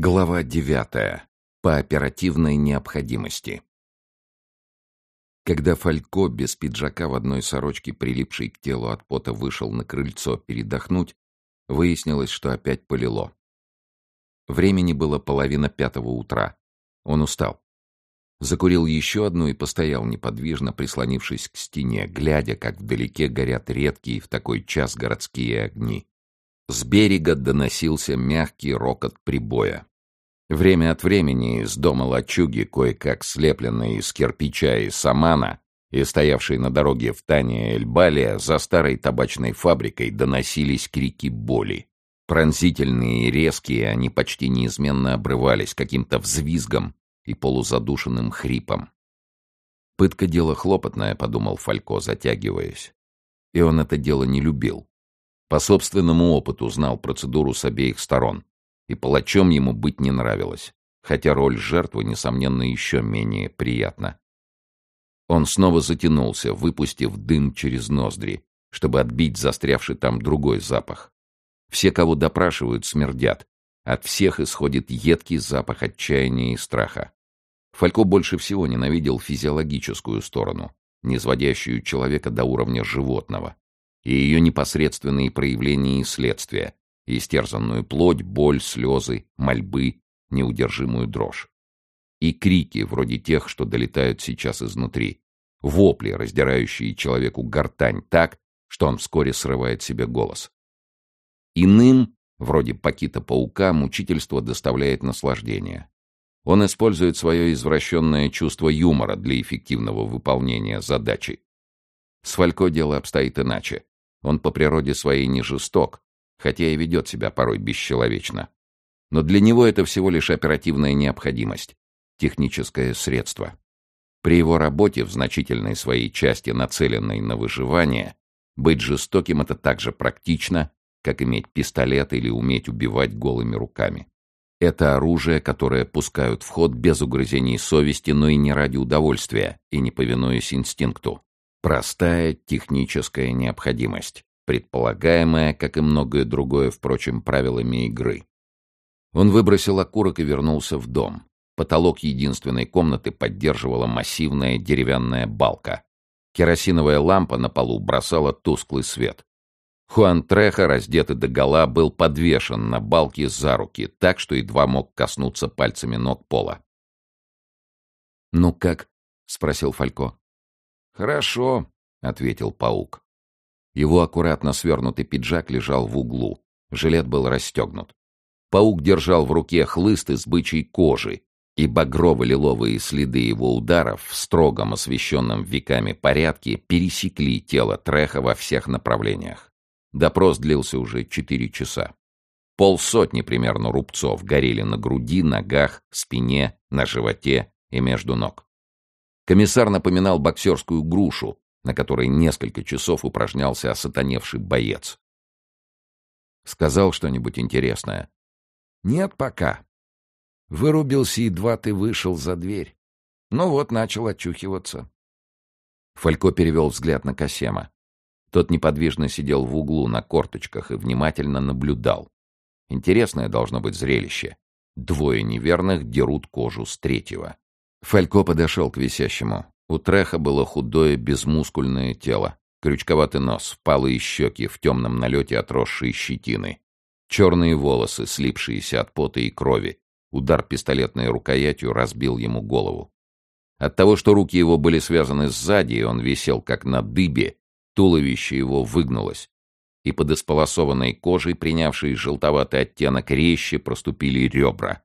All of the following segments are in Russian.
Глава девятая. По оперативной необходимости. Когда Фалько без пиджака в одной сорочке, прилипшей к телу от пота, вышел на крыльцо передохнуть, выяснилось, что опять полило. Времени было половина пятого утра. Он устал. Закурил еще одну и постоял неподвижно, прислонившись к стене, глядя, как вдалеке горят редкие в такой час городские огни. С берега доносился мягкий рокот прибоя. Время от времени из дома лачуги, кое-как слепленной из кирпича и самана, и стоявшей на дороге в Тане Эльбалия, за старой табачной фабрикой доносились крики боли. Пронзительные и резкие, они почти неизменно обрывались каким-то взвизгом и полузадушенным хрипом. «Пытка — дело хлопотное», — подумал Фалько, затягиваясь. И он это дело не любил. По собственному опыту знал процедуру с обеих сторон. И палачом ему быть не нравилось, хотя роль жертвы, несомненно, еще менее приятна. Он снова затянулся, выпустив дым через ноздри, чтобы отбить застрявший там другой запах. Все, кого допрашивают, смердят. От всех исходит едкий запах отчаяния и страха. Фалько больше всего ненавидел физиологическую сторону, низводящую человека до уровня животного и ее непосредственные проявления и следствия, истерзанную плоть, боль, слезы, мольбы, неудержимую дрожь. И крики, вроде тех, что долетают сейчас изнутри. Вопли, раздирающие человеку гортань так, что он вскоре срывает себе голос. Иным, вроде Пакита-паука, мучительство доставляет наслаждение. Он использует свое извращенное чувство юмора для эффективного выполнения задачи. С Фалько дело обстоит иначе. Он по природе своей не жесток, хотя и ведет себя порой бесчеловечно. Но для него это всего лишь оперативная необходимость, техническое средство. При его работе, в значительной своей части нацеленной на выживание, быть жестоким — это так же практично, как иметь пистолет или уметь убивать голыми руками. Это оружие, которое пускают в ход без угрызений совести, но и не ради удовольствия, и не повинуясь инстинкту. Простая техническая необходимость, предполагаемая, как и многое другое, впрочем, правилами игры. Он выбросил окурок и вернулся в дом. Потолок единственной комнаты поддерживала массивная деревянная балка. Керосиновая лампа на полу бросала тусклый свет. Хуан Треха, раздетый догола, был подвешен на балке за руки, так что едва мог коснуться пальцами ног пола. «Ну как?» — спросил Фалько. «Хорошо», — ответил паук. Его аккуратно свернутый пиджак лежал в углу. Жилет был расстегнут. Паук держал в руке хлыст из бычьей кожи, и багрово-лиловые следы его ударов в строгом освещенном веками порядке пересекли тело Треха во всех направлениях. Допрос длился уже четыре часа. Полсотни примерно рубцов горели на груди, ногах, спине, на животе и между ног. Комиссар напоминал боксерскую грушу, на которой несколько часов упражнялся осатаневший боец. Сказал что-нибудь интересное. «Нет пока. Вырубился, едва ты вышел за дверь. Ну вот, начал очухиваться». Фалько перевел взгляд на Касема. Тот неподвижно сидел в углу на корточках и внимательно наблюдал. Интересное должно быть зрелище. Двое неверных дерут кожу с третьего. Фалько подошел к висящему. У Треха было худое, безмускульное тело, крючковатый нос, впалые щеки в темном налете отросшие щетины, черные волосы, слипшиеся от пота и крови. Удар пистолетной рукоятью разбил ему голову. От того, что руки его были связаны сзади, и он висел как на дыбе, туловище его выгнулось, и под исполосованной кожей, принявшей желтоватый оттенок, резче проступили ребра.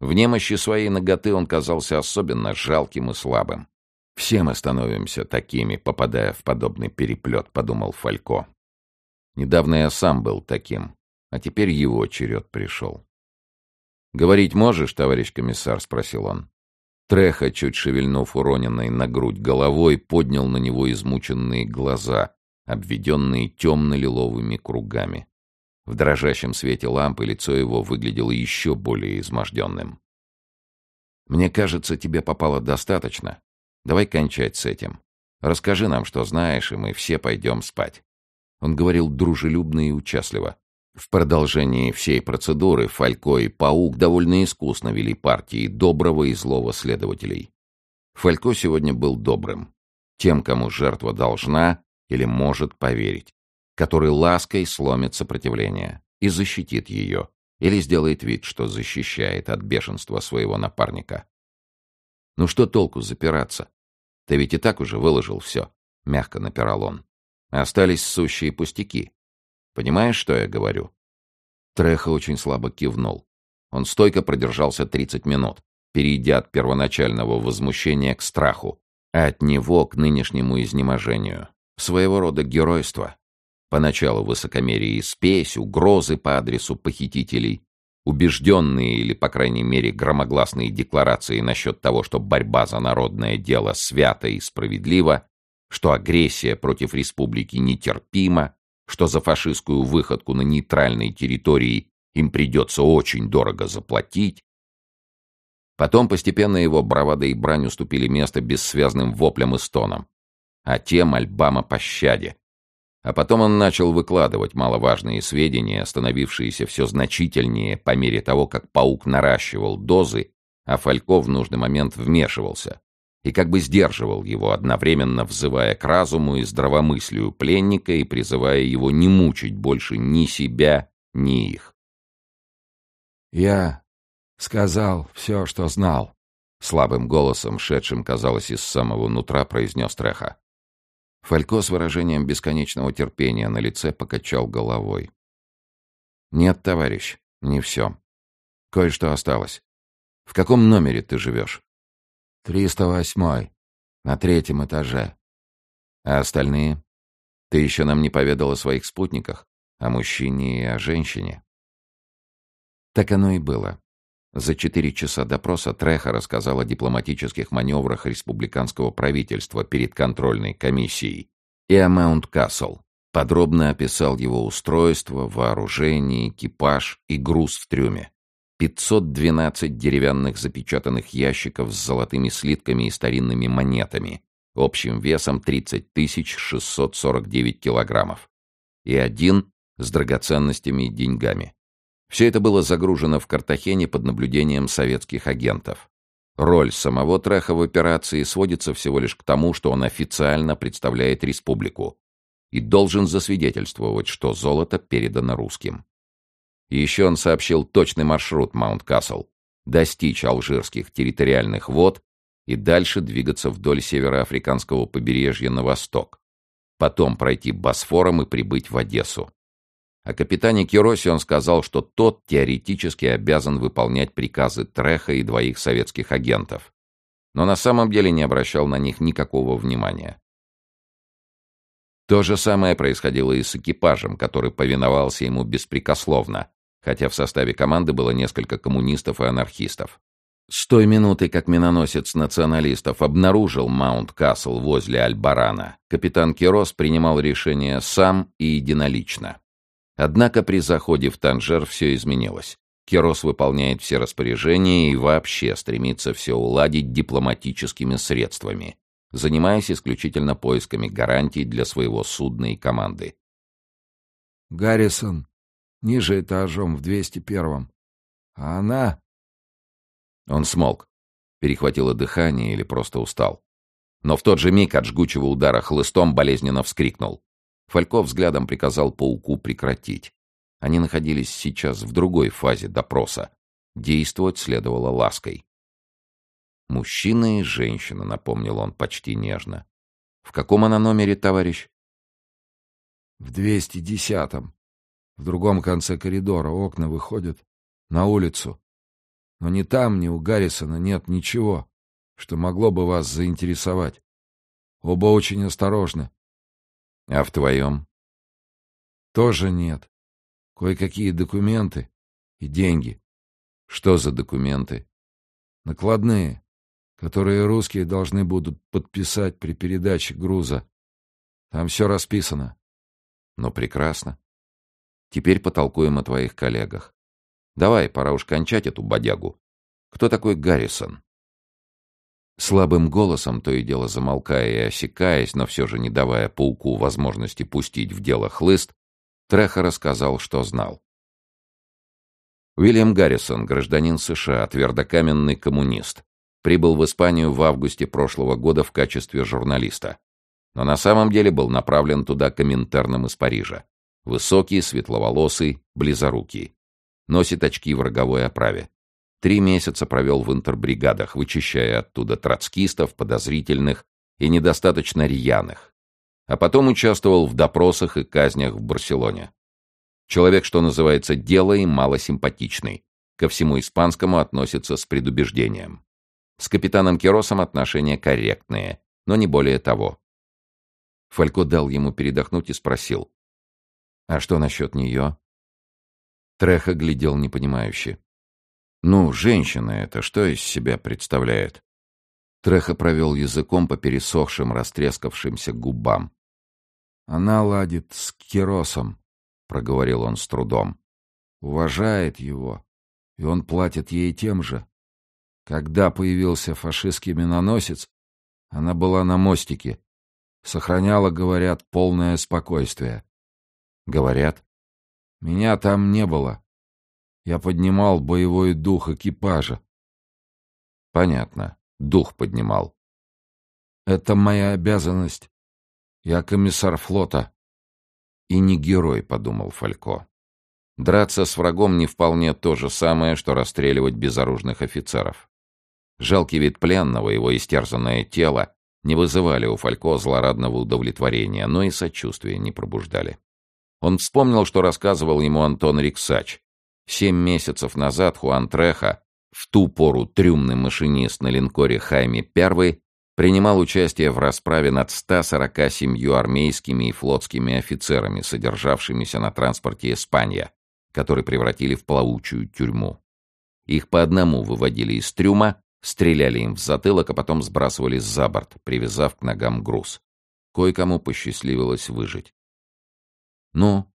В немощи своей ноготы он казался особенно жалким и слабым. «Все мы становимся такими, попадая в подобный переплет», — подумал Фалько. «Недавно я сам был таким, а теперь его черед пришел». «Говорить можешь, товарищ комиссар?» — спросил он. Треха, чуть шевельнув уроненной на грудь головой, поднял на него измученные глаза, обведенные темно-лиловыми кругами. В дрожащем свете лампы лицо его выглядело еще более изможденным. «Мне кажется, тебе попало достаточно. Давай кончать с этим. Расскажи нам, что знаешь, и мы все пойдем спать». Он говорил дружелюбно и участливо. В продолжении всей процедуры Фалько и Паук довольно искусно вели партии доброго и злого следователей. Фалько сегодня был добрым, тем, кому жертва должна или может поверить, который лаской сломит сопротивление и защитит ее, или сделает вид, что защищает от бешенства своего напарника. «Ну что толку запираться? Ты ведь и так уже выложил все», — мягко напирал он. «Остались сущие пустяки. Понимаешь, что я говорю?» Треха очень слабо кивнул. Он стойко продержался 30 минут, перейдя от первоначального возмущения к страху, а от него к нынешнему изнеможению. Своего рода геройство. Поначалу высокомерие и спесь, угрозы по адресу похитителей, убежденные или, по крайней мере, громогласные декларации насчет того, что борьба за народное дело свята и справедлива, что агрессия против республики нетерпима, что за фашистскую выходку на нейтральной территории им придется очень дорого заплатить. Потом постепенно его бравада и брань уступили место бессвязным воплям и стонам, а те мольбам о пощаде. А потом он начал выкладывать маловажные сведения, становившиеся все значительнее по мере того, как паук наращивал дозы, а Фалько в нужный момент вмешивался и как бы сдерживал его, одновременно взывая к разуму и здравомыслию пленника и призывая его не мучить больше ни себя, ни их. «Я сказал все, что знал», — слабым голосом, шедшим, казалось, из самого нутра, произнес Треха. Фалько с выражением бесконечного терпения на лице покачал головой. «Нет, товарищ, не все. Кое-что осталось. В каком номере ты живешь?» Триста восьмой. На третьем этаже. А остальные? Ты еще нам не поведал о своих спутниках, о мужчине и о женщине. Так оно и было. За четыре часа допроса Треха рассказал о дипломатических маневрах республиканского правительства перед контрольной комиссией и о Маунт-Кассел. Подробно описал его устройство, вооружение, экипаж и груз в трюме. 512 деревянных запечатанных ящиков с золотыми слитками и старинными монетами, общим весом 30 649 килограммов, и один с драгоценностями и деньгами. Все это было загружено в Картахене под наблюдением советских агентов. Роль самого Треха в операции сводится всего лишь к тому, что он официально представляет республику и должен засвидетельствовать, что золото передано русским. И еще он сообщил точный маршрут Маунт-Кассел, достичь алжирских территориальных вод и дальше двигаться вдоль североафриканского побережья на восток, потом пройти Босфором и прибыть в Одессу. О капитане Киросе он сказал, что тот теоретически обязан выполнять приказы Треха и двоих советских агентов, но на самом деле не обращал на них никакого внимания. То же самое происходило и с экипажем, который повиновался ему беспрекословно, хотя в составе команды было несколько коммунистов и анархистов. С той минуты, как миноносец националистов обнаружил Маунт-Кассел возле Альбарана, капитан Кирос принимал решение сам и единолично. Однако при заходе в Танжер все изменилось. Кирос выполняет все распоряжения и вообще стремится все уладить дипломатическими средствами, занимаясь исключительно поисками гарантий для своего судна и команды. «Гаррисон ниже этажом в 201-м. А она... Он смолк, перехватило дыхание или просто устал. Но в тот же миг от жгучего удара хлыстом болезненно вскрикнул. Фальков взглядом приказал пауку прекратить. Они находились сейчас в другой фазе допроса. Действовать следовало лаской. «Мужчина и женщина», — напомнил он почти нежно. «В каком она номере, товарищ?» «В двести десятом», в другом конце коридора окна выходят на улицу. Но ни там, ни у Гаррисона нет ничего, что могло бы вас заинтересовать. Оба очень осторожны. А в твоем? Тоже нет. Кое-какие документы и деньги. Что за документы? Накладные, которые русские должны будут подписать при передаче груза. Там все расписано. Ну, прекрасно. Теперь потолкуем о твоих коллегах. Давай, пора уж кончать эту бодягу. Кто такой Гаррисон?» Слабым голосом, то и дело замолкая и осекаясь, но все же не давая пауку возможности пустить в дело хлыст, Треха рассказал, что знал. Уильям Гаррисон, гражданин США, твердокаменный коммунист. Прибыл в Испанию в августе прошлого года в качестве журналиста. Но на самом деле был направлен туда коминтерном из Парижа. Высокий, светловолосый, близорукий. Носит очки в роговой оправе. Три месяца провел в интербригадах, вычищая оттуда троцкистов, подозрительных и недостаточно рьяных. А потом участвовал в допросах и казнях в Барселоне. Человек, что называется, дело малосимпатичный. Ко всему испанскому относится с предубеждением. С капитаном Керосом отношения корректные, но не более того. Фалько дал ему передохнуть и спросил. «А что насчет нее?» Треха глядел непонимающе. «Ну, женщина это что из себя представляет?» Треха провел языком по пересохшим, растрескавшимся губам. «Она ладит с Керосом», — проговорил он с трудом. «Уважает его, и он платит ей тем же. Когда появился фашистский миноносец, она была на мостике, сохраняла, говорят, полное спокойствие. Говорят, меня там не было. Я поднимал боевой дух экипажа. Понятно, дух поднимал. Это моя обязанность. Я комиссар флота. И не герой, подумал Фалько. Драться с врагом не вполне то же самое, что расстреливать безоружных офицеров. Жалкий вид пленного, его истерзанное тело не вызывали у Фалько злорадного удовлетворения, но и сочувствия не пробуждали. Он вспомнил, что рассказывал ему Антон Риксач. Семь месяцев назад Хуан Треха, в ту пору трюмный машинист на линкоре Хайме I, принимал участие в расправе над 147 армейскими и флотскими офицерами, содержавшимися на транспорте «Испания», который превратили в плавучую тюрьму. Их по одному выводили из трюма, стреляли им в затылок, а потом сбрасывали за борт, привязав к ногам груз. Кое-кому посчастливилось выжить. «Ну,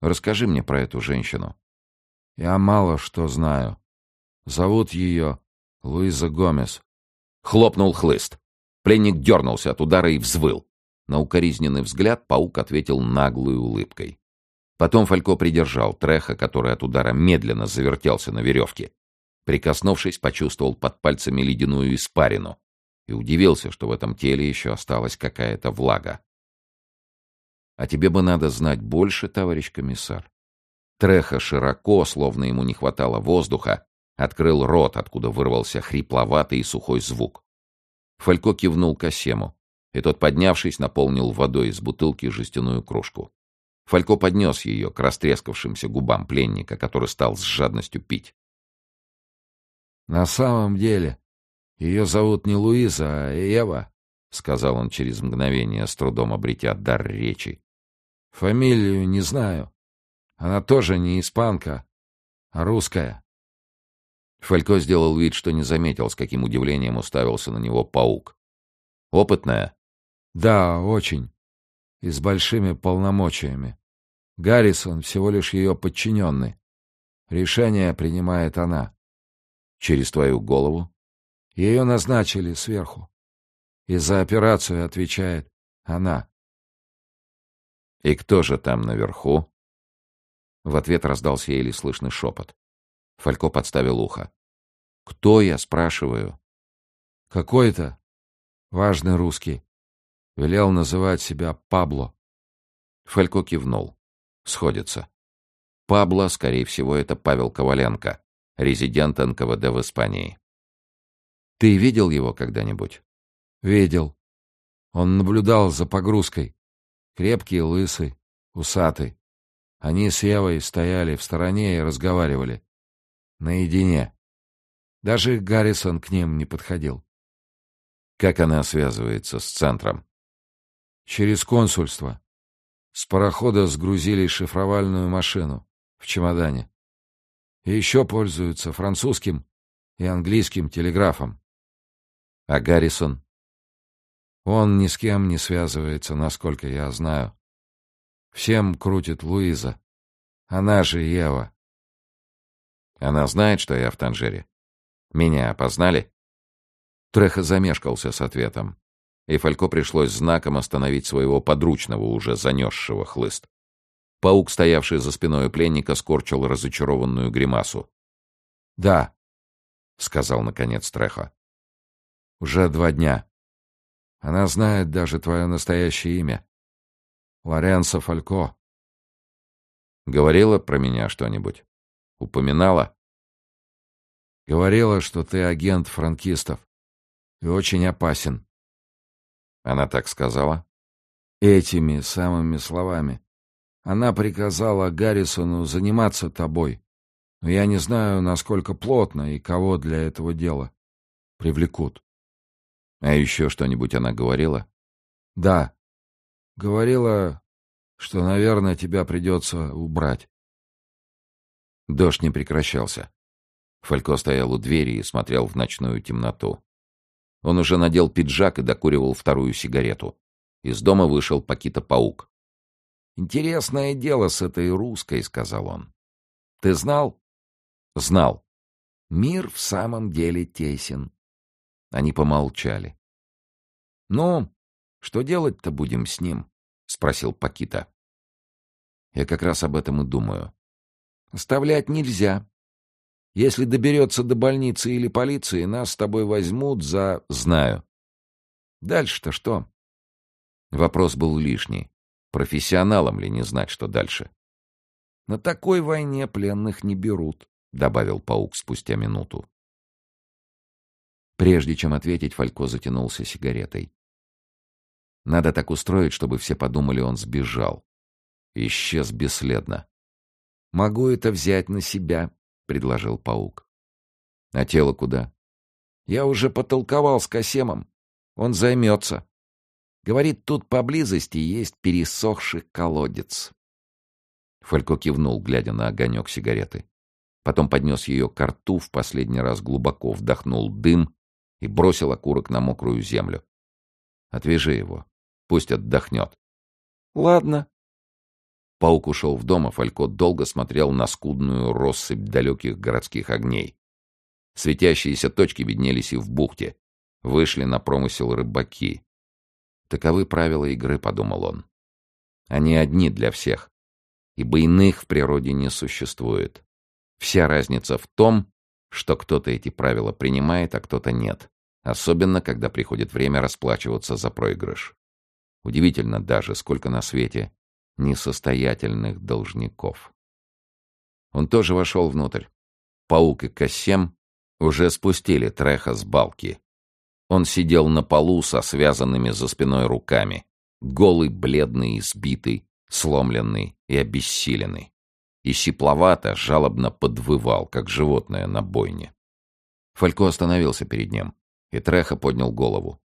расскажи мне про эту женщину». «Я мало что знаю. Зовут ее Луиза Гомес». Хлопнул хлыст. Пленник дернулся от удара и взвыл. На укоризненный взгляд паук ответил наглой улыбкой. Потом Фалько придержал Треха, который от удара медленно завертелся на веревке. Прикоснувшись, почувствовал под пальцами ледяную испарину и удивился, что в этом теле еще осталась какая-то влага. «А тебе бы надо знать больше, товарищ комиссар». Треха широко, словно ему не хватало воздуха, открыл рот, откуда вырвался хрипловатый и сухой звук. Фалько кивнул Касему, и тот, поднявшись, наполнил водой из бутылки жестяную кружку. Фалько поднес ее к растрескавшимся губам пленника, который стал с жадностью пить. — На самом деле, ее зовут не Луиза, а Ева, — сказал он через мгновение, с трудом обретя дар речи. — Фамилию не знаю. Она тоже не испанка, а русская. Фалько сделал вид, что не заметил, с каким удивлением уставился на него паук. «Опытная?» «Да, очень. И с большими полномочиями. Гаррисон всего лишь ее подчиненный. Решение принимает она». «Через твою голову?» «Ее назначили сверху. И за операцию отвечает она». «И кто же там наверху?» В ответ раздался еле слышный шепот. Фалько подставил ухо. «Кто я?» — спрашиваю. «Какой-то важный русский. Велел называть себя Пабло». Фалько кивнул. Сходится. Пабло, скорее всего, это Павел Коваленко, резидент НКВД в Испании. «Ты видел его когда-нибудь?» «Видел. Он наблюдал за погрузкой. Крепкий, лысый, усатый. Они с Евой стояли в стороне и разговаривали. Наедине. Даже Гаррисон к ним не подходил. Как она связывается с центром? Через консульство. С парохода сгрузили шифровальную машину в чемодане. И еще пользуются французским и английским телеграфом. А Гаррисон? Он ни с кем не связывается, насколько я знаю. Всем крутит Луиза. Она же Ева. Она знает, что я в Танжере? Меня опознали?» Треха замешкался с ответом, и Фалько пришлось знаком остановить своего подручного, уже занесшего хлыст. Паук, стоявший за спиной пленника, скорчил разочарованную гримасу. Да, — сказал наконец Трехо. Уже два дня. Она знает даже твое настоящее имя. Лоренцо Фалько. Говорила про меня что-нибудь? Упоминала? Говорила, что ты агент франкистов и очень опасен. Она так сказала? Этими самыми словами. Она приказала Гаррисону заниматься тобой. Но я не знаю, насколько плотно и кого для этого дела привлекут. А еще что-нибудь она говорила? Да. Говорила, что, наверное, тебя придется убрать. Дождь не прекращался. Фалько стоял у двери и смотрел в ночную темноту. Он уже надел пиджак и докуривал вторую сигарету. Из дома вышел Пакита-паук. «Интересное дело с этой русской», — сказал он. «Ты знал?» «Знал. Мир в самом деле тесен». Они помолчали. «Ну, что делать-то будем с ним?» — спросил Пакита. «Я как раз об этом и думаю. Оставлять нельзя. Если доберется до больницы или полиции, нас с тобой возьмут за... Знаю. Дальше-то что?» Вопрос был лишний. Профессионалам ли не знать, что дальше? «На такой войне пленных не берут», — добавил паук спустя минуту. Прежде чем ответить, Фалько затянулся сигаретой. Надо так устроить, чтобы все подумали, он сбежал. Исчез бесследно. «Могу это взять на себя», — предложил паук. «А тело куда?» «Я уже потолковал с Касемом. Он займется. Говорит, тут поблизости есть пересохший колодец». Фалько кивнул, глядя на огонек сигареты. Потом поднес ее к рту, в последний раз глубоко вдохнул дым и бросил окурок на мокрую землю. «Отвяжи его. Пусть отдохнет». «Ладно». Паук ушел в дом, а Фалько долго смотрел на скудную россыпь далеких городских огней. Светящиеся точки виднелись и в бухте. Вышли на промысел рыбаки. Таковы правила игры, подумал он. Они одни для всех, ибо иных в природе не существует. Вся разница в том, что кто-то эти правила принимает, а кто-то нет. Особенно, когда приходит время расплачиваться за проигрыш. Удивительно даже, сколько на свете несостоятельных должников. Он тоже вошел внутрь. Паук и Кассем уже спустили Треха с балки. Он сидел на полу со связанными за спиной руками, голый, бледный, избитый, сломленный и обессиленный. И сипловато, жалобно подвывал, как животное на бойне. Фалько остановился перед ним, и Треха поднял голову.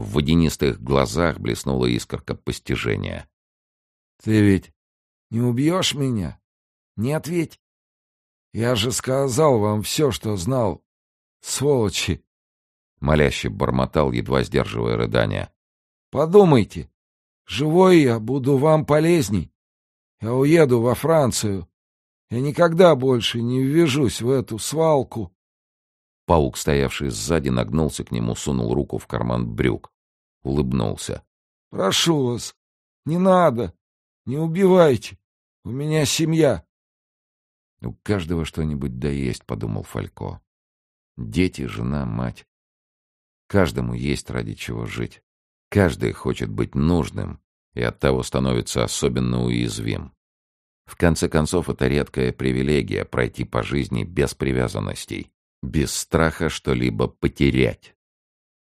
В водянистых глазах блеснула искорка постижения. — Ты ведь не убьешь меня? Не ответь. Я же сказал вам все, что знал. Сволочи! Моляще бормотал, едва сдерживая рыдания. — Подумайте. Живой я буду вам полезней. Я уеду во Францию. Я никогда больше не ввяжусь в эту свалку. Паук, стоявший сзади, нагнулся к нему, сунул руку в карман брюк. Улыбнулся. — Прошу вас, не надо. Не убивайте. У меня семья. — У каждого что-нибудь да есть, — подумал Фалько. Дети, жена, мать. Каждому есть ради чего жить. Каждый хочет быть нужным и оттого становится особенно уязвим. В конце концов, это редкая привилегия пройти по жизни без привязанностей, без страха что-либо потерять.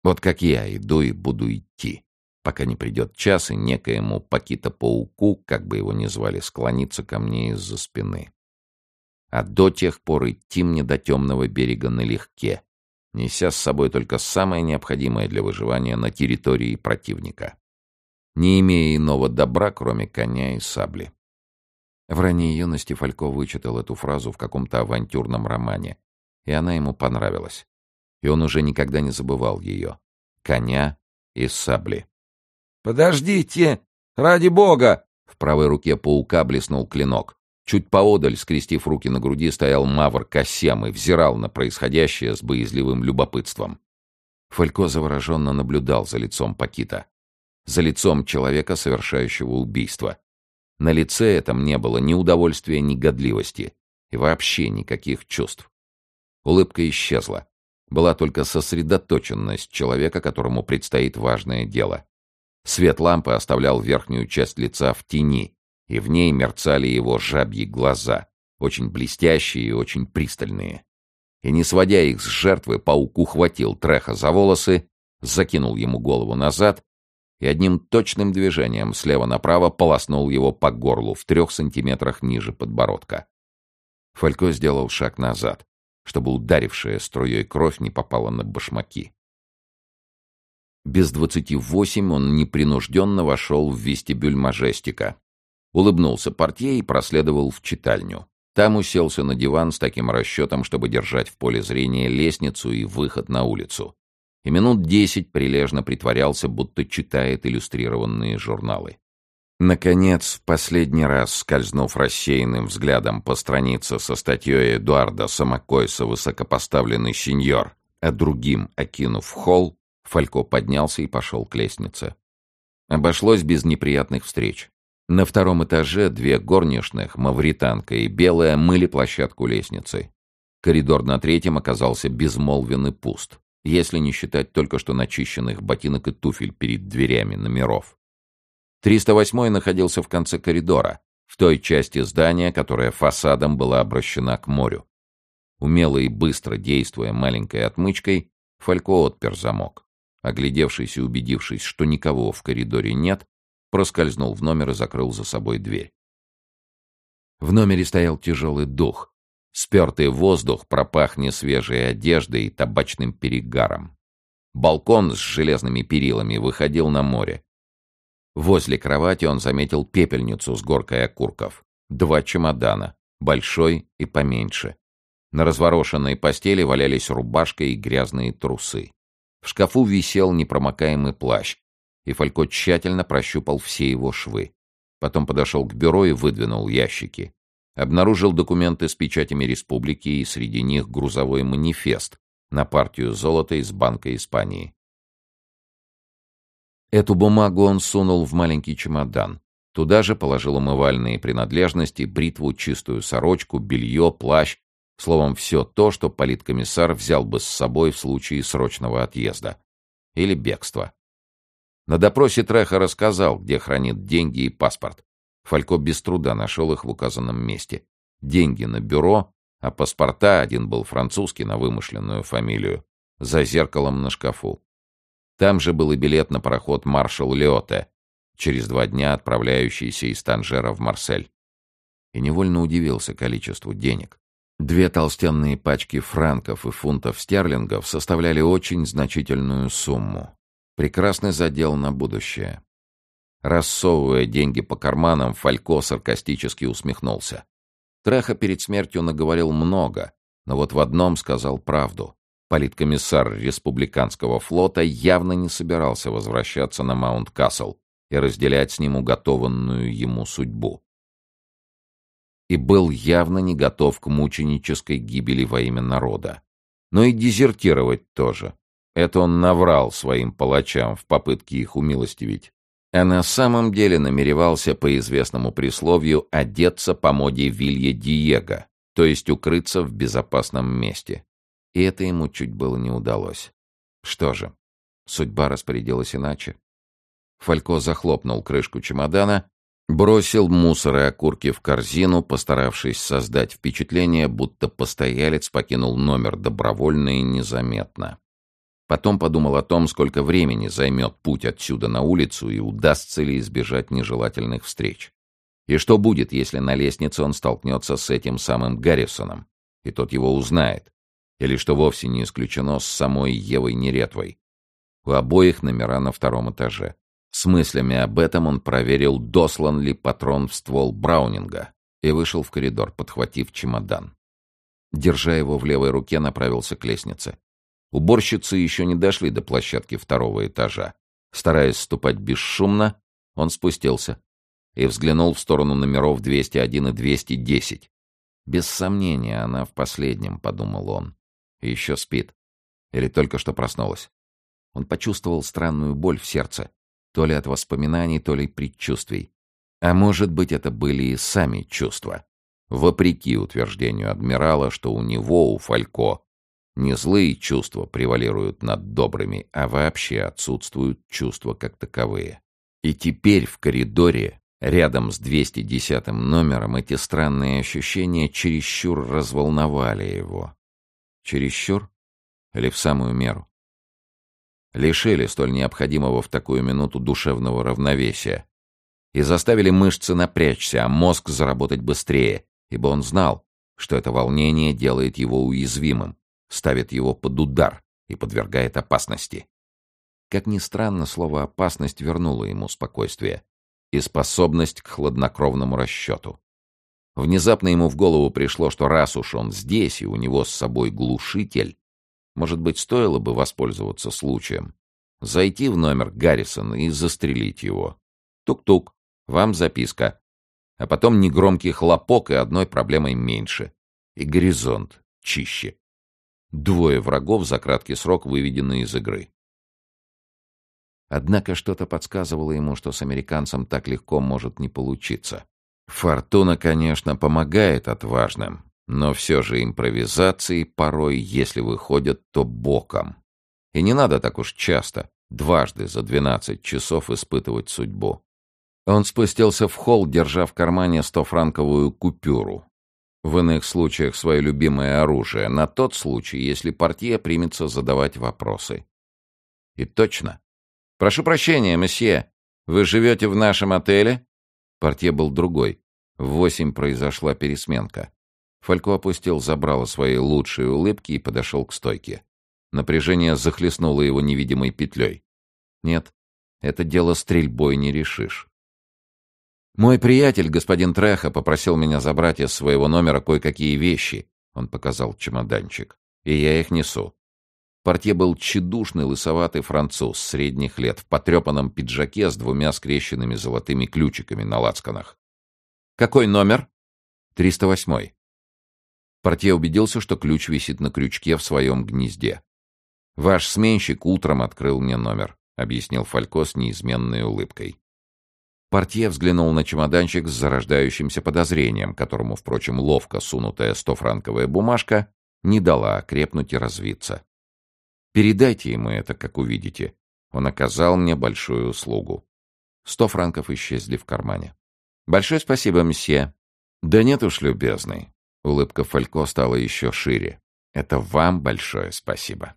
Вот как я иду и буду идти, пока не придет час и некоему Пакита-пауку, как бы его ни звали, склониться ко мне из-за спины. А до тех пор идти мне до темного берега налегке, неся с собой только самое необходимое для выживания на территории противника, не имея иного добра, кроме коня и сабли. В ранней юности Фалько вычитал эту фразу в каком-то авантюрном романе, и она ему понравилась. И он уже никогда не забывал ее. Коня и сабли. «Подождите! Ради бога!» В правой руке паука блеснул клинок. Чуть поодаль, скрестив руки на груди, стоял Мавр Кассем и взирал на происходящее с боязливым любопытством. Фалько завороженно наблюдал за лицом Пакита. За лицом человека, совершающего убийство. На лице этом не было ни удовольствия, ни годливости. И вообще никаких чувств. Улыбка исчезла. Была только сосредоточенность человека, которому предстоит важное дело. Свет лампы оставлял верхнюю часть лица в тени, и в ней мерцали его жабьи глаза, очень блестящие и очень пристальные. И не сводя их с жертвы, паук ухватил Треха за волосы, закинул ему голову назад и одним точным движением слева направо полоснул его по горлу в трех сантиметрах ниже подбородка. Фалько сделал шаг назад, чтобы ударившая струей кровь не попала на башмаки. Без двадцати восемь он непринужденно вошел в вестибюль Мажестика. Улыбнулся портье и проследовал в читальню. Там уселся на диван с таким расчетом, чтобы держать в поле зрения лестницу и выход на улицу и минут десять прилежно притворялся, будто читает иллюстрированные журналы. Наконец, в последний раз, скользнув рассеянным взглядом по странице со статьей Эдуарда Самокойса «Высокопоставленный сеньор», а другим, окинув холл, Фалько поднялся и пошел к лестнице. Обошлось без неприятных встреч. На втором этаже две горничных, мавританка и белая, мыли площадку лестницы. Коридор на третьем оказался безмолвен и пуст если не считать только что начищенных ботинок и туфель перед дверями номеров. 308 находился в конце коридора, в той части здания, которая фасадом была обращена к морю. Умело и быстро действуя маленькой отмычкой, Фалько отпер замок. Оглядевшись и убедившись, что никого в коридоре нет, проскользнул в номер и закрыл за собой дверь. В номере стоял тяжелый дух, Спертый воздух пропах несвежей одеждой и табачным перегаром. Балкон с железными перилами выходил на море. Возле кровати он заметил пепельницу с горкой окурков. Два чемодана, большой и поменьше. На разворошенной постели валялись рубашка и грязные трусы. В шкафу висел непромокаемый плащ, и Фалько тщательно прощупал все его швы. Потом подошел к бюро и выдвинул ящики. Обнаружил документы с печатями республики и среди них грузовой манифест на партию золота из Банка Испании. Эту бумагу он сунул в маленький чемодан. Туда же положил умывальные принадлежности, бритву, чистую сорочку, белье, плащ, словом, все то, что политкомиссар взял бы с собой в случае срочного отъезда. Или бегства. На допросе Треха рассказал, где хранит деньги и паспорт. Фалько без труда нашел их в указанном месте. Деньги на бюро, а паспорта, один был французский на вымышленную фамилию, за зеркалом на шкафу. Там же был и билет на пароход «Маршал Леоте», через два дня отправляющийся из Танжера в Марсель. И невольно удивился количеству денег. Две толстенные пачки франков и фунтов стерлингов составляли очень значительную сумму. Прекрасный задел на будущее. Рассовывая деньги по карманам, Фалько саркастически усмехнулся. Треха перед смертью наговорил много, но вот в одном сказал правду. Политкомиссар республиканского флота явно не собирался возвращаться на Маунт-Кассел и разделять с ним уготованную ему судьбу. И был явно не готов к мученической гибели во имя народа. Но и дезертировать тоже. Это он наврал своим палачам в попытке их умилостивить а на самом деле намеревался по известному присловию одеться по моде Вилья Диего, то есть укрыться в безопасном месте. И это ему чуть было не удалось. Что же, судьба распорядилась иначе. Фалько захлопнул крышку чемодана, бросил мусор и окурки в корзину, постаравшись создать впечатление, будто постоялец покинул номер добровольно и незаметно. Потом подумал о том, сколько времени займет путь отсюда на улицу и удастся ли избежать нежелательных встреч. И что будет, если на лестнице он столкнется с этим самым Гаррисоном, и тот его узнает? Или что вовсе не исключено с самой Евой Неретвой? У обоих номера на втором этаже. С мыслями об этом он проверил, дослан ли патрон в ствол Браунинга, и вышел в коридор, подхватив чемодан. Держа его в левой руке, направился к лестнице. Уборщицы еще не дошли до площадки второго этажа. Стараясь ступать бесшумно, он спустился и взглянул в сторону номеров 201 и 210. Без сомнения, она в последнем, подумал он. И еще спит. Или только что проснулась. Он почувствовал странную боль в сердце, то ли от воспоминаний, то ли предчувствий. А может быть, это были и сами чувства. Вопреки утверждению адмирала, что у него, у Фалько, Не злые чувства превалируют над добрыми, а вообще отсутствуют чувства как таковые. И теперь в коридоре, рядом с 210 номером, эти странные ощущения чересчур разволновали его. Чересчур? Или в самую меру? Лишили столь необходимого в такую минуту душевного равновесия и заставили мышцы напрячься, а мозг заработать быстрее, ибо он знал, что это волнение делает его уязвимым, ставит его под удар и подвергает опасности. Как ни странно, слово «опасность» вернуло ему спокойствие и способность к хладнокровному расчету. Внезапно ему в голову пришло, что раз уж он здесь и у него с собой глушитель, может быть, стоило бы воспользоваться случаем, зайти в номер Гаррисона и застрелить его. Тук-тук, вам записка. А потом негромкий хлопок и одной проблемой меньше. И горизонт чище. Двое врагов за краткий срок выведены из игры. Однако что-то подсказывало ему, что с американцем так легко может не получиться. Фортуна, конечно, помогает отважным, но все же импровизации порой, если выходят, то боком. И не надо так уж часто, дважды за двенадцать часов испытывать судьбу. Он спустился в холл, держа в кармане стофранковую купюру в иных случаях свое любимое оружие, на тот случай, если партия примется задавать вопросы. И точно. «Прошу прощения, месье, вы живете в нашем отеле?» Портье был другой. В восемь произошла пересменка. Фалько опустил забрало свои лучшие улыбки и подошел к стойке. Напряжение захлестнуло его невидимой петлей. «Нет, это дело стрельбой не решишь. «Мой приятель, господин Треха, попросил меня забрать из своего номера кое-какие вещи», — он показал чемоданчик, — «и я их несу». Портье был тщедушный, лысоватый француз средних лет в потрепанном пиджаке с двумя скрещенными золотыми ключиками на лацканах. «Какой номер?» «Триста восьмой». Портье убедился, что ключ висит на крючке в своем гнезде. «Ваш сменщик утром открыл мне номер», — объяснил Фалько с неизменной улыбкой. Портье взглянул на чемоданчик с зарождающимся подозрением, которому, впрочем, ловко сунутая стофранковая бумажка не дала окрепнуть и развиться. «Передайте ему это, как увидите. Он оказал мне большую услугу». Сто франков исчезли в кармане. «Большое спасибо, мсье». «Да нет уж, любезный». Улыбка Фалько стала еще шире. «Это вам большое спасибо».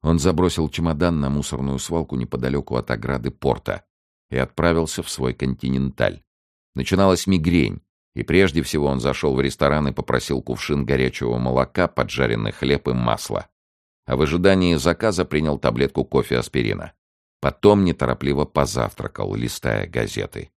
Он забросил чемодан на мусорную свалку неподалеку от ограды порта, и отправился в свой континенталь. Начиналась мигрень, и прежде всего он зашел в ресторан и попросил кувшин горячего молока, поджаренный хлеб и масло. А в ожидании заказа принял таблетку кофе-аспирина. Потом неторопливо позавтракал, листая газеты.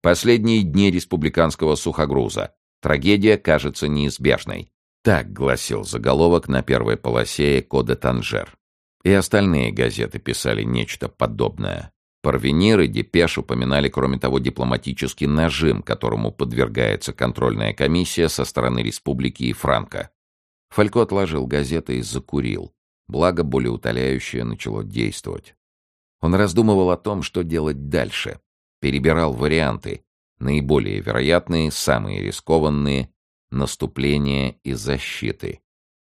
Последние дни республиканского сухогруза. Трагедия кажется неизбежной. Так гласил заголовок на первой полосе «Кода Танжер». И остальные газеты писали нечто подобное. Парвенир и Депеш упоминали, кроме того, дипломатический нажим, которому подвергается контрольная комиссия со стороны республики и Франка. Фалько отложил газеты и закурил. Благо, болеутоляющее начало действовать. Он раздумывал о том, что делать дальше. Перебирал варианты. Наиболее вероятные, самые рискованные — наступление и защиты.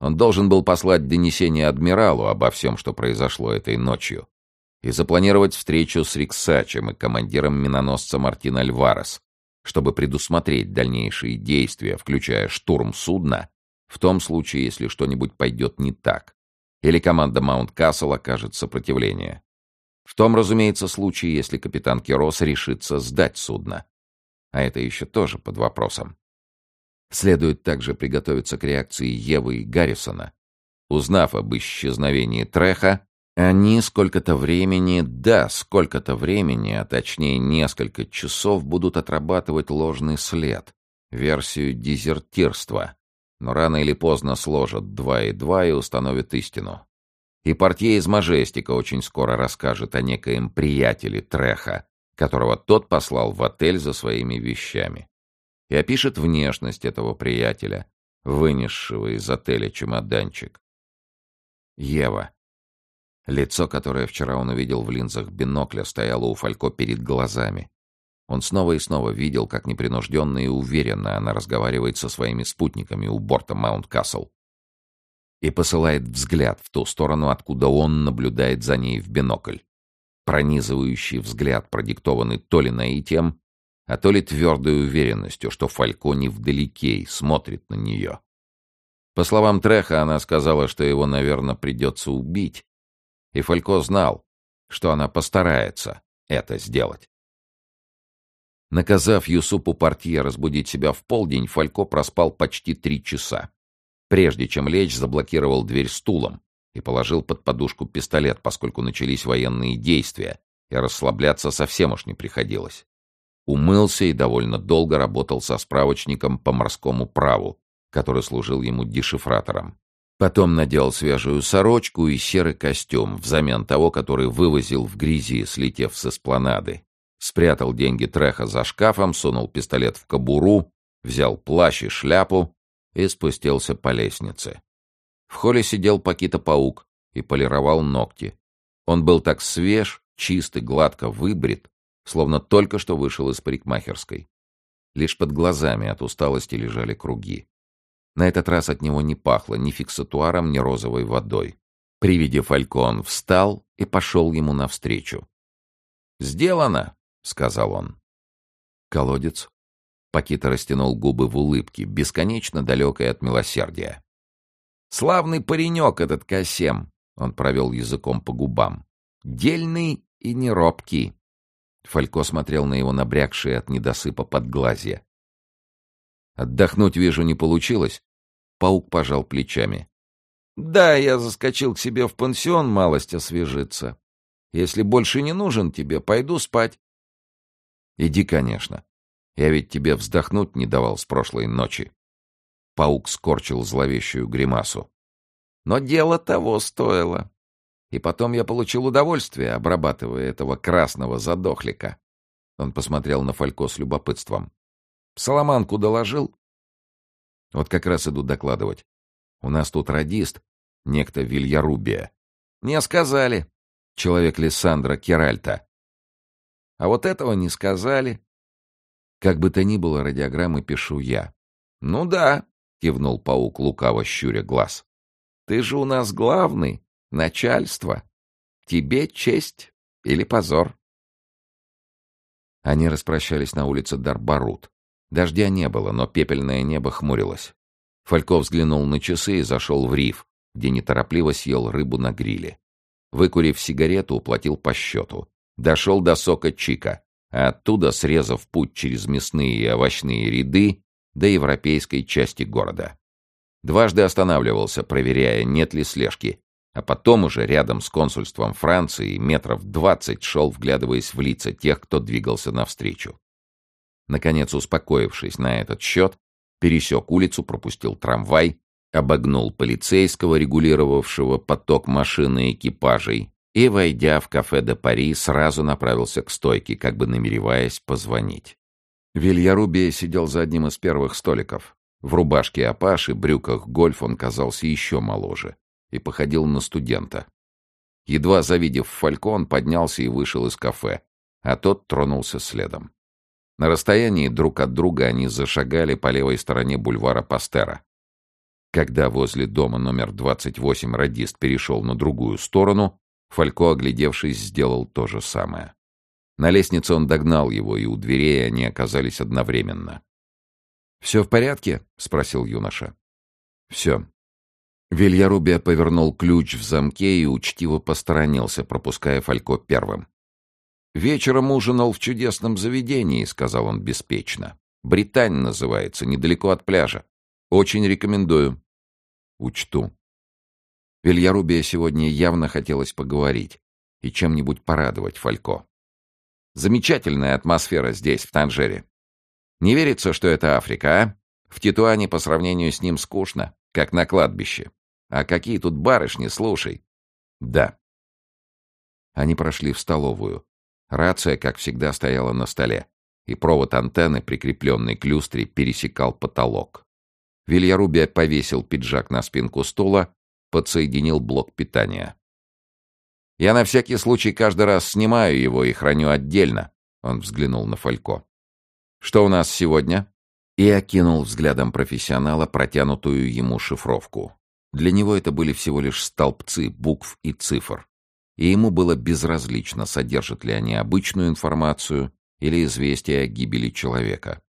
Он должен был послать донесение адмиралу обо всем, что произошло этой ночью и запланировать встречу с Риксачем и командиром миноносца Мартин Альварес, чтобы предусмотреть дальнейшие действия, включая штурм судна, в том случае, если что-нибудь пойдет не так, или команда Маунт-Касл окажет сопротивление. В том, разумеется, случае, если капитан Керос решится сдать судно. А это еще тоже под вопросом. Следует также приготовиться к реакции Евы и Гаррисона. Узнав об исчезновении Треха, они сколько-то времени, да, сколько-то времени, а точнее несколько часов будут отрабатывать ложный след, версию дезертирства. Но рано или поздно сложат два и два и установят истину. И портье из Мажестика очень скоро расскажет о некоем приятеле Треха, которого тот послал в отель за своими вещами. И опишет внешность этого приятеля, вынесшего из отеля чемоданчик. Ева. Лицо, которое вчера он увидел в линзах бинокля, стояло у Фалько перед глазами. Он снова и снова видел, как непринужденно и уверенно она разговаривает со своими спутниками у борта Маунт-Касл. и посылает взгляд в ту сторону, откуда он наблюдает за ней в бинокль. Пронизывающий взгляд, продиктованный то ли наитием, а то ли твердой уверенностью, что Фалько не вдалеке и смотрит на нее. По словам Треха, она сказала, что его, наверное, придется убить. И Фалько знал, что она постарается это сделать. Наказав Юсупу Портье разбудить себя в полдень, Фалько проспал почти три часа. Прежде чем лечь, заблокировал дверь стулом и положил под подушку пистолет, поскольку начались военные действия, и расслабляться совсем уж не приходилось. Умылся и довольно долго работал со справочником по морскому праву, который служил ему дешифратором. Потом надел свежую сорочку и серый костюм взамен того, который вывозил в грязи, слетев с эспланады. Спрятал деньги Треха за шкафом, сунул пистолет в кобуру, взял плащ и шляпу и спустился по лестнице. В холле сидел Пакита-паук и полировал ногти. Он был так свеж, чист и гладко выбрит, словно только что вышел из парикмахерской. Лишь под глазами от усталости лежали круги. На этот раз от него не пахло ни фиксатуаром, ни розовой водой. При виде Фалькон встал и пошел ему навстречу. «Сделано!» — сказал он. «Колодец?» Пакита растянул губы в улыбке, бесконечно далекой от милосердия. «Славный паренек этот Касем!» — он провел языком по губам. «Дельный и неробкий!» Фалько смотрел на его набрякшие от недосыпа подглазья. «Отдохнуть, вижу, не получилось?» Паук пожал плечами. «Да, я заскочил к себе в пансион малость освежиться. Если больше не нужен тебе, пойду спать». «Иди, конечно. Я ведь тебе вздохнуть не давал с прошлой ночи». Паук скорчил зловещую гримасу. «Но дело того стоило. И потом я получил удовольствие, обрабатывая этого красного задохлика». Он посмотрел на Фалько с любопытством. «Соломанку доложил?» Вот как раз иду докладывать. У нас тут радист, некто Вильярубия. Не сказали. Человек Лиссандра Керальта. А вот этого не сказали. Как бы то ни было, радиограммы пишу я. Ну да, кивнул паук, лукаво щуря глаз. Ты же у нас главный, начальство. Тебе честь или позор. Они распрощались на улице Дарбарут. Дождя не было, но пепельное небо хмурилось. Фальков взглянул на часы и зашел в риф, где неторопливо съел рыбу на гриле. Выкурив сигарету, уплатил по счету. Дошел до сока Чика, а оттуда, срезав путь через мясные и овощные ряды, до европейской части города. Дважды останавливался, проверяя, нет ли слежки, а потом уже рядом с консульством Франции метров двадцать шел, вглядываясь в лица тех, кто двигался навстречу. Наконец, успокоившись на этот счет, пересек улицу, пропустил трамвай, обогнул полицейского, регулировавшего поток машин и экипажей, и, войдя в кафе де Пари, сразу направился к стойке, как бы намереваясь позвонить. Вильярубия сидел за одним из первых столиков. В рубашке апаш и брюках гольф он казался еще моложе и походил на студента. Едва завидев Фалькон, поднялся и вышел из кафе, а тот тронулся следом. На расстоянии друг от друга они зашагали по левой стороне бульвара Пастера. Когда возле дома номер 28 радист перешел на другую сторону, Фалько, оглядевшись, сделал то же самое. На лестнице он догнал его, и у дверей они оказались одновременно. «Все в порядке?» — спросил юноша. «Все». Вильярубия повернул ключ в замке и учтиво посторонился, пропуская Фалько первым. «Вечером ужинал в чудесном заведении», — сказал он беспечно. «Британь называется, недалеко от пляжа. Очень рекомендую». «Учту». Вильярубия сегодня явно хотелось поговорить и чем-нибудь порадовать Фалько. Замечательная атмосфера здесь, в Танжере. Не верится, что это Африка, а? В Титуане по сравнению с ним скучно, как на кладбище. А какие тут барышни, слушай. Да. Они прошли в столовую. Рация, как всегда, стояла на столе, и провод антенны, прикрепленный к люстре, пересекал потолок. Вильярубия повесил пиджак на спинку стула, подсоединил блок питания. «Я на всякий случай каждый раз снимаю его и храню отдельно», — он взглянул на Фалько. «Что у нас сегодня?» И окинул взглядом профессионала протянутую ему шифровку. Для него это были всего лишь столбцы букв и цифр, и ему было безразлично, содержат ли они обычную информацию или известие о гибели человека.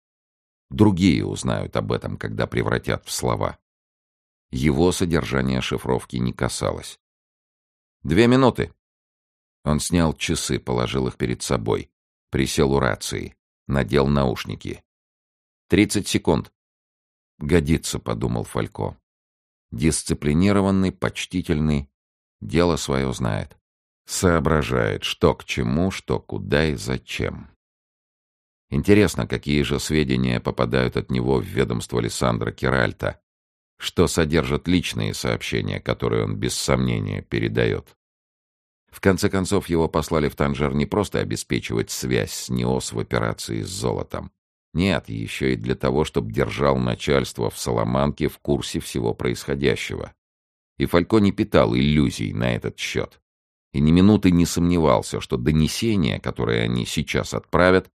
Другие узнают об этом, когда превратят в слова. Его содержание шифровки не касалось. «Две минуты!» Он снял часы, положил их перед собой, присел у рации, надел наушники. «Тридцать секунд!» «Годится», — подумал Фалько. «Дисциплинированный, почтительный, дело свое знает. Соображает, что к чему, что куда и зачем». Интересно, какие же сведения попадают от него в ведомство Лиссандра Киральта, что содержат личные сообщения, которые он без сомнения передает. В конце концов, его послали в Танжер не просто обеспечивать связь с НИОС в операции с золотом. Нет, еще и для того, чтобы держал начальство в Соломанке в курсе всего происходящего. И Фалько не питал иллюзий на этот счет. И ни минуты не сомневался, что донесение, которое они сейчас отправят,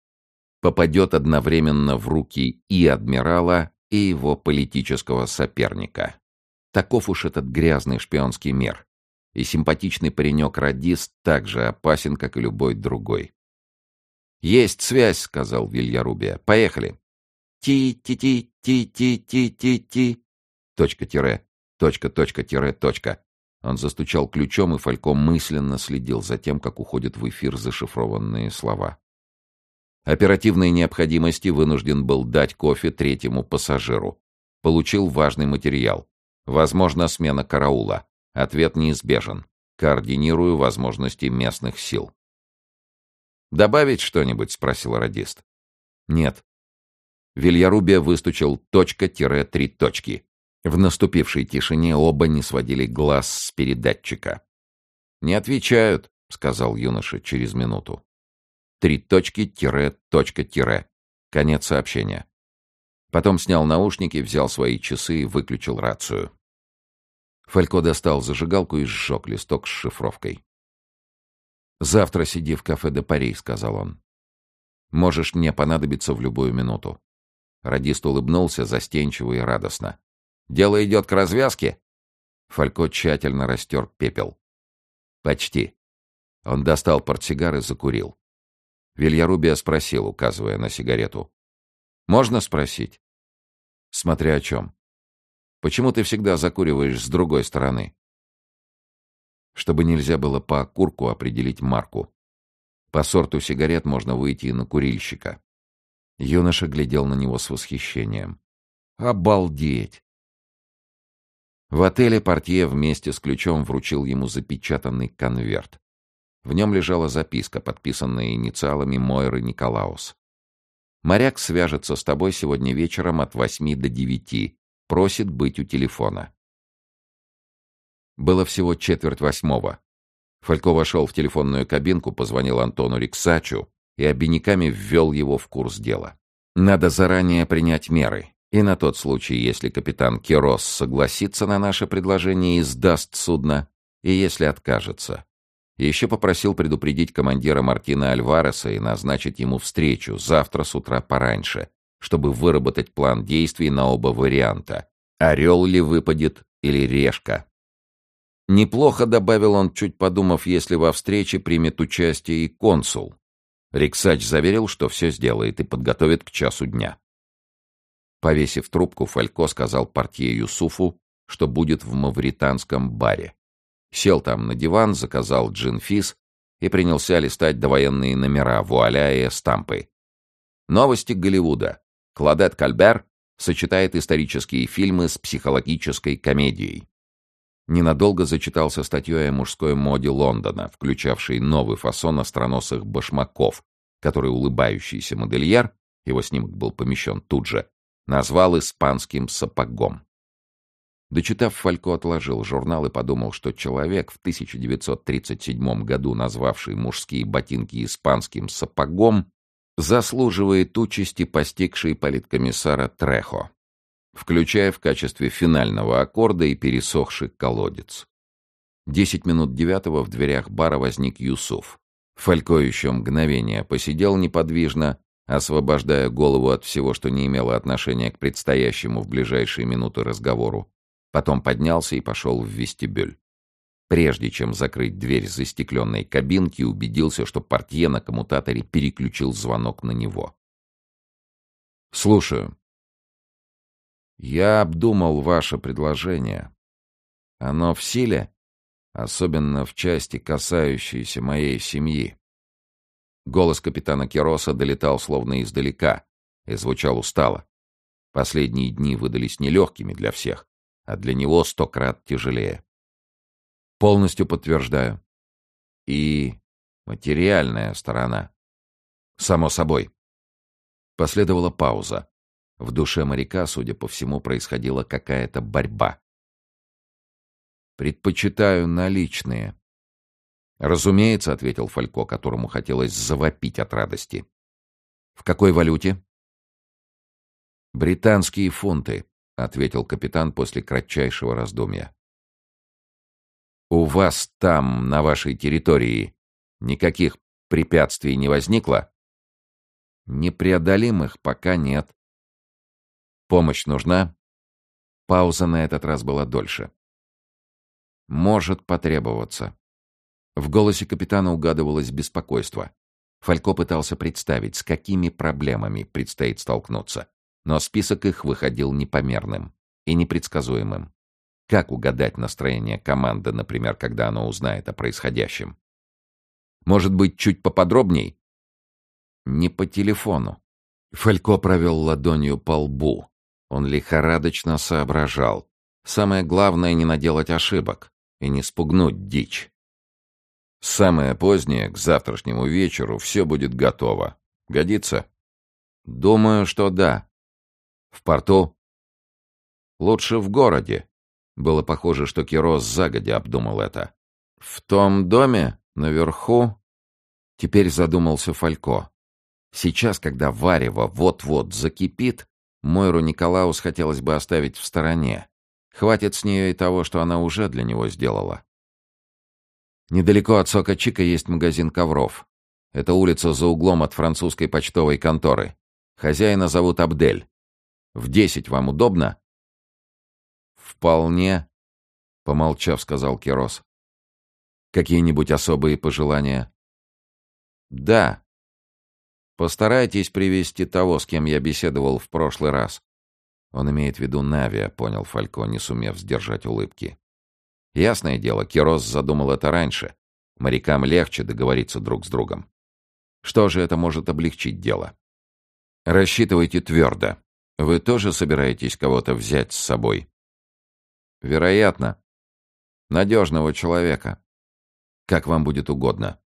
попадет одновременно в руки и адмирала, и его политического соперника. Таков уж этот грязный шпионский мир. И симпатичный паренек-радист так же опасен, как и любой другой. «Есть связь», — сказал Вильярубия. «Поехали». «Ти-ти-ти-ти-ти-ти-ти-ти». Точка-тире, точка-точка-тире, точка. Он застучал ключом, и Фалько мысленно следил за тем, как уходят в эфир зашифрованные слова. Оперативной необходимости вынужден был дать кофе третьему пассажиру. Получил важный материал. Возможно, смена караула. Ответ неизбежен. Координирую возможности местных сил. «Добавить что-нибудь?» — спросил радист. «Нет». Вильярубия выстучил точка-три точки. В наступившей тишине оба не сводили глаз с передатчика. «Не отвечают», — сказал юноша через минуту. Три точки, тире, точка, тире. Конец сообщения. Потом снял наушники, взял свои часы и выключил рацию. Фалько достал зажигалку и сжег листок с шифровкой. «Завтра сиди в кафе де Пари», — сказал он. «Можешь мне понадобиться в любую минуту». Радист улыбнулся застенчиво и радостно. «Дело идет к развязке?» Фалько тщательно растер пепел. «Почти». Он достал портсигар и закурил. Вильярубия спросил, указывая на сигарету. «Можно спросить?» «Смотря о чем. Почему ты всегда закуриваешь с другой стороны?» Чтобы нельзя было по окурку определить марку. По сорту сигарет можно выйти и на курильщика. Юноша глядел на него с восхищением. «Обалдеть!» В отеле портье вместе с ключом вручил ему запечатанный конверт. В нем лежала записка, подписанная инициалами Мойры Николаус. «Моряк свяжется с тобой сегодня вечером от восьми до девяти. Просит быть у телефона». Было всего четверть восьмого. Фалько вошел в телефонную кабинку, позвонил Антону Риксачу и обиняками ввел его в курс дела. «Надо заранее принять меры. И на тот случай, если капитан Керос согласится на наше предложение и сдаст судно, и если откажется. Еще попросил предупредить командира Мартина Альвареса и назначить ему встречу завтра с утра пораньше, чтобы выработать план действий на оба варианта. Орел ли выпадет или решка. Неплохо, добавил он, чуть подумав, если во встрече примет участие и консул. Риксач заверил, что все сделает и подготовит к часу дня. Повесив трубку, Фалько сказал портье Юсуфу, что будет в мавританском баре. Сел там на диван, заказал джин-фис и принялся листать довоенные номера, вуаля и эстампы. Новости Голливуда. Кладет Кальбер сочетает исторические фильмы с психологической комедией. Ненадолго зачитался статьей о мужской моде Лондона, включавшей новый фасон остроносых башмаков, который улыбающийся модельер, его снимок был помещен тут же, назвал испанским сапогом. Дочитав, Фалько отложил журнал и подумал, что человек, в 1937 году назвавший мужские ботинки испанским сапогом, заслуживает участи постигшей политкомиссара Трехо, включая в качестве финального аккорда и пересохший колодец. Десять минут девятого в дверях бара возник Юсуф. Фалько еще мгновение посидел неподвижно, освобождая голову от всего, что не имело отношения к предстоящему в ближайшие минуты разговору, Потом поднялся и пошел в вестибюль. Прежде чем закрыть дверь застекленной кабинки, убедился, что портье на коммутаторе переключил звонок на него. «Слушаю», я обдумал ваше предложение. Оно в силе, особенно в части, касающейся моей семьи. Голос капитана Кероса долетал словно издалека и звучал устало. Последние дни выдались нелегкими для всех, а для него сто крат тяжелее. Полностью подтверждаю. И материальная сторона. Само собой. Последовала пауза. В душе моряка, судя по всему, происходила какая-то борьба. «Предпочитаю наличные». «Разумеется», — ответил Фалько, которому хотелось завопить от радости. «В какой валюте?» «Британские фунты», — ответил капитан после кратчайшего раздумья. «У вас там, на вашей территории, никаких препятствий не возникло?» «Непреодолимых пока нет», Помощь нужна?» Пауза на этот раз была дольше. «Может потребоваться». В голосе капитана угадывалось беспокойство. Фалько пытался представить, с какими проблемами предстоит столкнуться, но список их выходил непомерным и непредсказуемым. Как угадать настроение команды, например, когда она узнает о происходящем? Может быть, чуть поподробней? Не по телефону. Фалько провел ладонью по лбу, он лихорадочно соображал. Самое главное — не наделать ошибок и не спугнуть дичь. Самое позднее, к завтрашнему вечеру, все будет готово. Годится? Думаю, что да. В порту? Лучше в городе. Было похоже, что Кирос загодя обдумал это. В том доме, наверху? Теперь задумался Фалько. Сейчас, когда варево вот-вот закипит, Мойру Николаус хотелось бы оставить в стороне. Хватит с нее и того, что она уже для него сделала. Недалеко от Сока Чика есть магазин ковров. Это улица за углом от французской почтовой конторы. Хозяина зовут Абдель. В десять вам удобно? Вполне, помолчав, сказал Кирос. Какие-нибудь особые пожелания? Да, Постарайтесь привести того, с кем я беседовал в прошлый раз. Он имеет в виду Навия, понял Фалько, не сумев сдержать улыбки. Ясное дело, Кирос задумал это раньше. Морякам легче договориться друг с другом. Что же это может облегчить дело? Рассчитывайте твердо. Вы тоже собираетесь кого-то взять с собой? Вероятно. Надежного человека. Как вам будет угодно.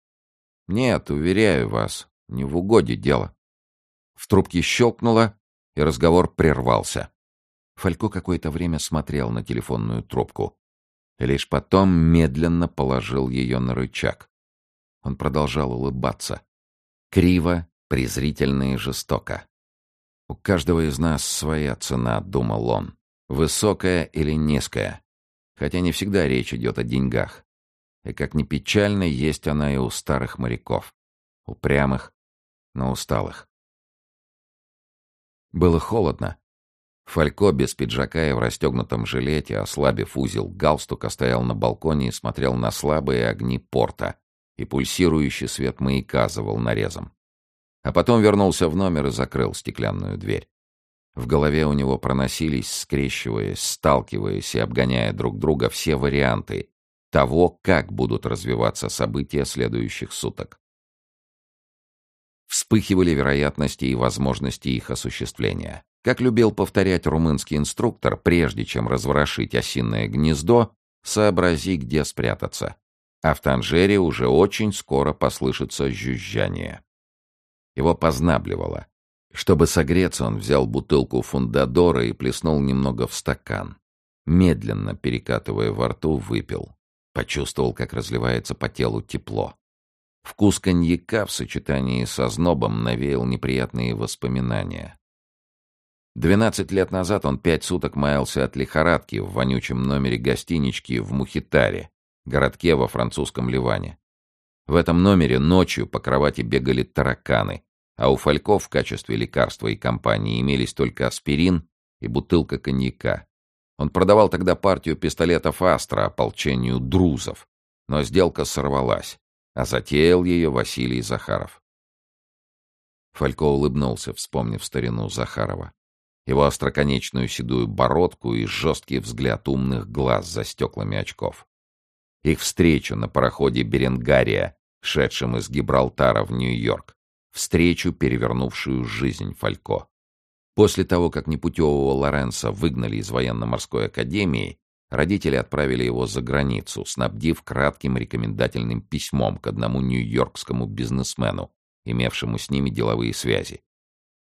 Нет, уверяю вас, не в угоде дело. В трубке щелкнуло, и разговор прервался. Фалько какое-то время смотрел на телефонную трубку. лишь потом медленно положил ее на рычаг. Он продолжал улыбаться. Криво, презрительно и жестоко. «У каждого из нас своя цена», — думал он. «Высокая или низкая. Хотя не всегда речь идет о деньгах. И как ни печально, есть она и у старых моряков. Упрямых, но усталых. Было холодно. Фалько без пиджака и в расстегнутом жилете, ослабив узел галстука, стоял на балконе и смотрел на слабые огни порта и пульсирующий свет маяка за волнорезом. А потом вернулся в номер и закрыл стеклянную дверь. В голове у него проносились, скрещиваясь, сталкиваясь и обгоняя друг друга все варианты того, как будут развиваться события следующих суток вспыхивали вероятности и возможности их осуществления. Как любил повторять румынский инструктор, прежде чем разворошить осиное гнездо, сообрази, где спрятаться. А в Танжере уже очень скоро послышится жужжание. Его познабливало. Чтобы согреться, он взял бутылку фундадора и плеснул немного в стакан. Медленно, перекатывая во рту, выпил. Почувствовал, как разливается по телу тепло. Вкус коньяка в сочетании со знобом навеял неприятные воспоминания. Двенадцать лет назад он пять суток маялся от лихорадки в вонючем номере гостинички в Мухитаре, городке во французском Ливане. В этом номере ночью по кровати бегали тараканы, а у Фальков в качестве лекарства и компании имелись только аспирин и бутылка коньяка. Он продавал тогда партию пистолетов «Астра» ополчению друзов, но сделка сорвалась, а затеял ее Василий Захаров. Фалько улыбнулся, вспомнив старину Захарова. Его остроконечную седую бородку и жесткий взгляд умных глаз за стеклами очков. Их встречу на пароходе «Беренгария», шедшем из Гибралтара в Нью-Йорк. Встречу, перевернувшую жизнь Фалько. После того, как непутевого Лоренса выгнали из военно-морской академии, родители отправили его за границу, снабдив кратким рекомендательным письмом к одному нью-йоркскому бизнесмену, имевшему с ними деловые связи.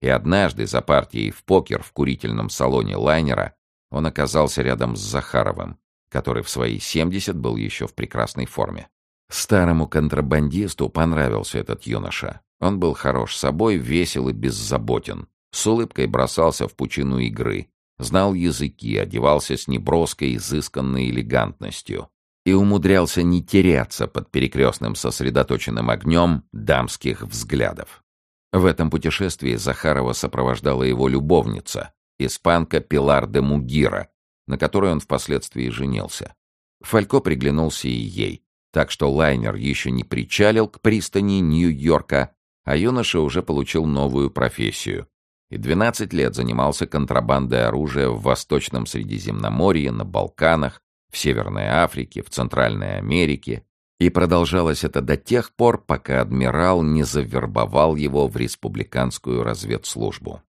И однажды за партией в покер в курительном салоне лайнера он оказался рядом с Захаровым, который в свои 70 был еще в прекрасной форме. Старому контрабандисту понравился этот юноша. Он был хорош собой, весел и беззаботен. С улыбкой бросался в пучину игры. Знал языки, одевался с неброской, изысканной элегантностью. И умудрялся не теряться под перекрестным сосредоточенным огнем дамских взглядов. В этом путешествии Захарова сопровождала его любовница, испанка Пилар де Мугира, на которой он впоследствии женился. Фалько приглянулся и ей, так что лайнер еще не причалил к пристани Нью-Йорка, а юноша уже получил новую профессию и 12 лет занимался контрабандой оружия в Восточном Средиземноморье, на Балканах, в Северной Африке, в Центральной Америке, и продолжалось это до тех пор, пока адмирал не завербовал его в республиканскую разведслужбу.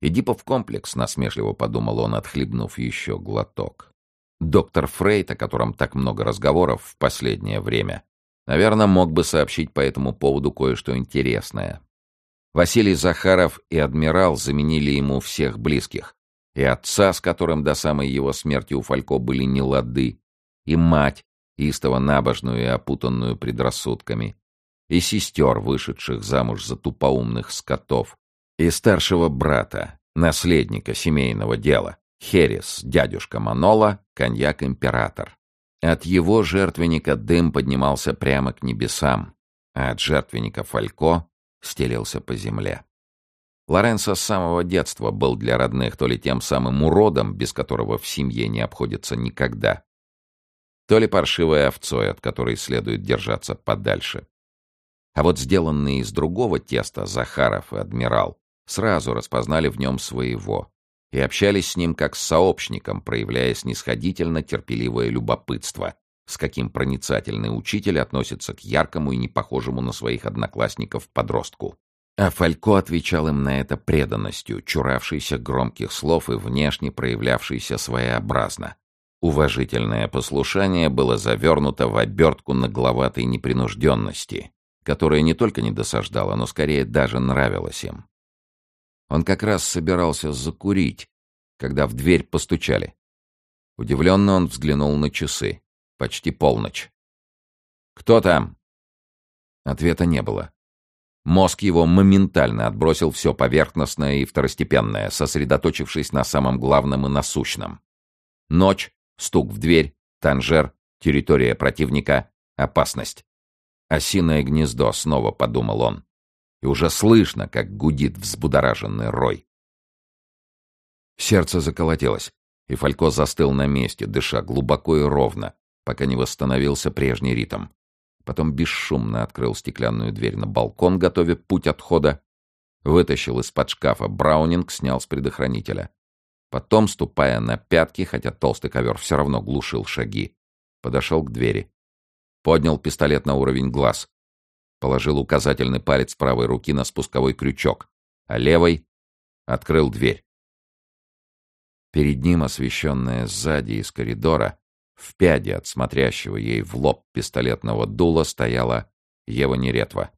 «Эдипов комплекс», — насмешливо подумал он, отхлебнув еще глоток. Доктор Фрейт, о котором так много разговоров в последнее время, наверное, мог бы сообщить по этому поводу кое-что интересное. Василий Захаров и адмирал заменили ему всех близких. И отца, с которым до самой его смерти у Фалько были нелады, и мать, истово набожную и опутанную предрассудками, и сестер, вышедших замуж за тупоумных скотов, и старшего брата, наследника семейного дела, Херес, дядюшка Манола, коньяк-император. От его жертвенника дым поднимался прямо к небесам, а от жертвенника Фалько стелился по земле. Лоренцо с самого детства был для родных то ли тем самым уродом, без которого в семье не обходится никогда, то ли паршивой овцой, от которой следует держаться подальше. А вот сделанные из другого теста Захаров и Адмирал сразу распознали в нем своего и общались с ним как с сообщником, проявляя снисходительно терпеливое любопытство, с каким проницательный учитель относится к яркому и непохожему на своих одноклассников подростку. А Фалько отвечал им на это преданностью, чуравшейся громких слов и внешне проявлявшейся своеобразно. Уважительное послушание было завернуто в обертку нагловатой непринужденности, которая не только не досаждала, но скорее даже нравилась им. Он как раз собирался закурить, когда в дверь постучали. Удивленно он взглянул на часы. Почти полночь. «Кто там?» Ответа не было. Мозг его моментально отбросил все поверхностное и второстепенное, сосредоточившись на самом главном и насущном. Ночь, стук в дверь, танжер, территория противника, опасность. «Осиное гнездо», — снова подумал он и уже слышно, как гудит взбудораженный рой. Сердце заколотилось, и Фалько застыл на месте, дыша глубоко и ровно, пока не восстановился прежний ритм. Потом бесшумно открыл стеклянную дверь на балкон, готовя путь отхода. Вытащил из-под шкафа браунинг, снял с предохранителя. Потом, ступая на пятки, хотя толстый ковер все равно глушил шаги, подошел к двери. Поднял пистолет на уровень глаз. Положил указательный палец правой руки на спусковой крючок, а левой открыл дверь. Перед ним, освещенная сзади из коридора, в пяде от смотрящего ей в лоб пистолетного дула стояла Ева Неретва.